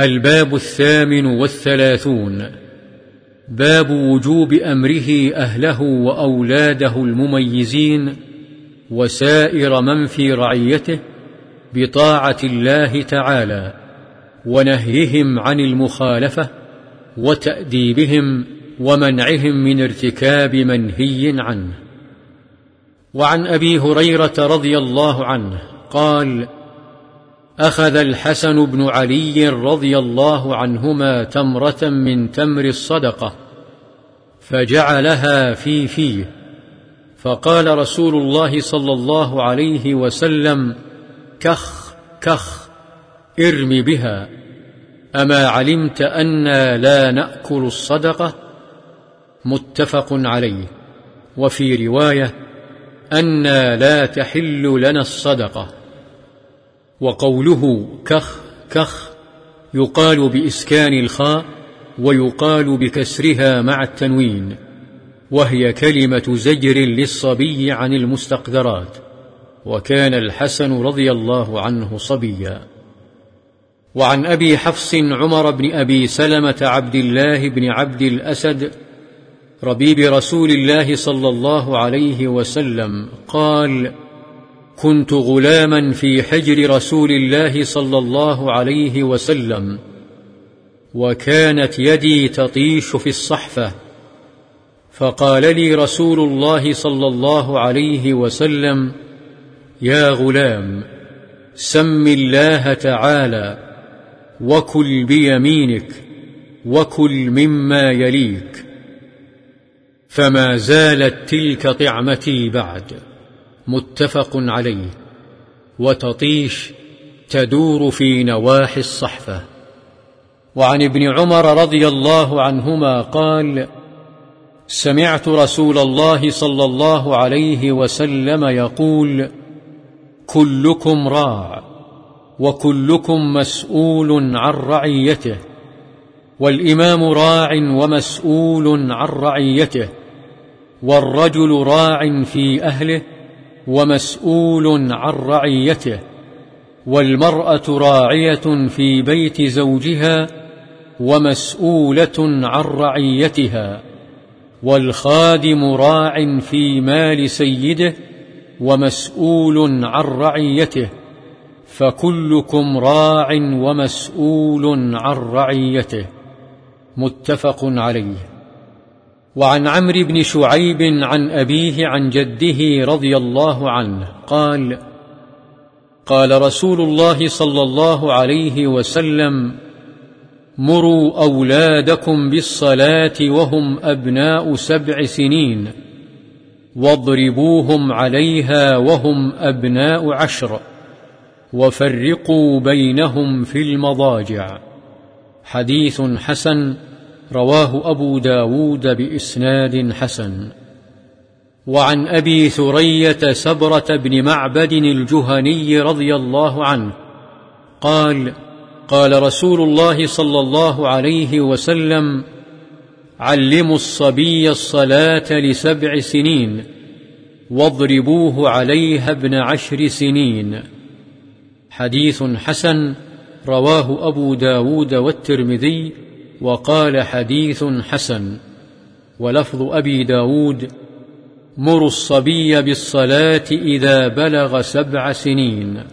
الباب الثامن والثلاثون. باب وجوب أمره أهله وأولاده المميزين وسائر من في رعيته بطاعة الله تعالى ونهيهم عن المخالفة وتأديبهم ومنعهم من ارتكاب منهي عنه. وعن أبي هريرة رضي الله عنه قال أخذ الحسن بن علي رضي الله عنهما تمرة من تمر الصدقة فجعلها في فيه. فقال رسول الله صلى الله عليه وسلم كخ كخ ارم بها أما علمت أنا لا نأكل الصدقة؟ متفق عليه. وفي رواية أنا لا تحل لنا الصدقة. وقوله كخ كخ يقال بإسكان الخاء ويقال بكسرها مع التنوين وهي كلمة زجر للصبي عن المستقذرات وكان الحسن رضي الله عنه صبيا. وعن أبي حفص عمر بن أبي سلمة عبد الله بن عبد الأسد ربيب رسول الله صلى الله عليه وسلم قال كنت غلاما في حجر رسول الله صلى الله عليه وسلم وكانت يدي تطيش في الصحفة. فقال لي رسول الله صلى الله عليه وسلم يا غلام سم الله تعالى وكل بيمينك وكل مما يليك فما زالت تلك طعمتي بعد. متفق عليه وتطيش تدور في نواحي الصحفة. وعن ابن عمر رضي الله عنهما قال سمعت رسول الله صلى الله عليه وسلم يقول كلكم راع وكلكم مسؤول عن رعيته والإمام راع ومسؤول عن رعيته والرجل راع في أهله ومسؤول عن رعيته والمرأة راعية في بيت زوجها ومسؤولة عن رعيتها والخادم راع في مال سيده ومسؤول عن رعيته فكلكم راع ومسؤول عن رعيته. متفق عليه. وعن عمرو بن شعيب عن أبيه عن جده رضي الله عنه قال قال رسول الله صلى الله عليه وسلم مروا أولادكم بالصلاة وهم أبناء سبع سنين واضربوهم عليها وهم أبناء عشر وفرقوا بينهم في المضاجع. حديث حسن رواه أبو داود بإسناد حسن. وعن أبي ثرية سبرة بن معبد الجهني رضي الله عنه قال قال رسول الله صلى الله عليه وسلم علموا الصبي الصلاة لسبع سنين واضربوه عليها ابن عشر سنين. حديث حسن رواه أبو داود والترمذي وقال حديث حسن ولفظ أبي داود مروا الصبي بالصلاة إذا بلغ سبع سنين.